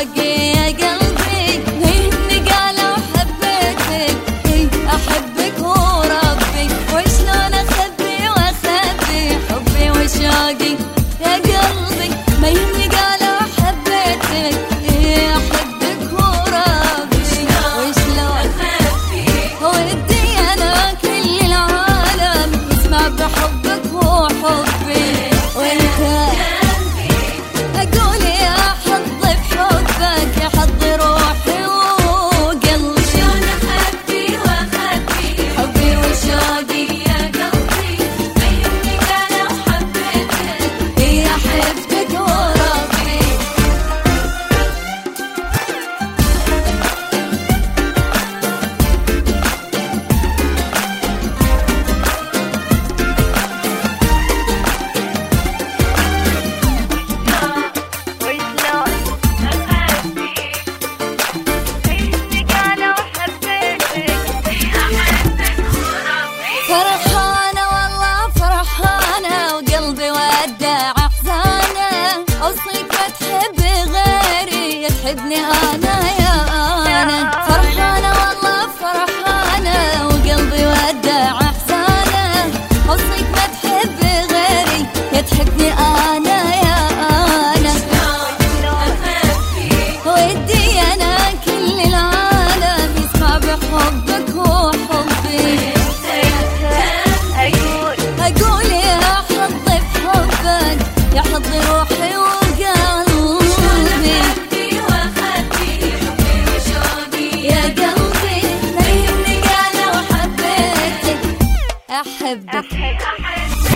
again. rêve de.